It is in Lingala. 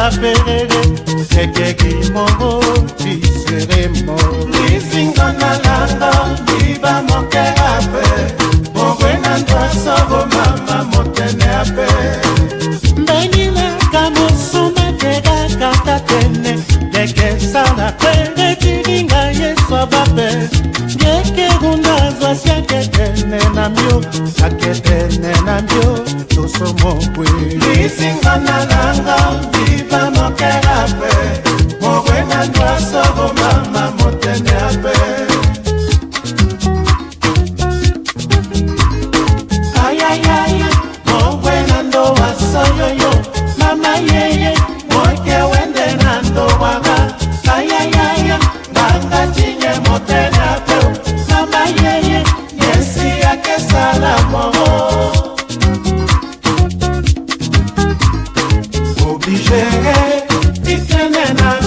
belele ekeki moko biseremo lisingo na langa liba moke ape bongwe na ndwaso bomama motene ape mbenilaka mosoma tekaka tatene lekesala peletilinga yesu abape yekerunda zwasi aketene na mbio aketene na mbio toso mokwe lisingo na langa gere ifyemena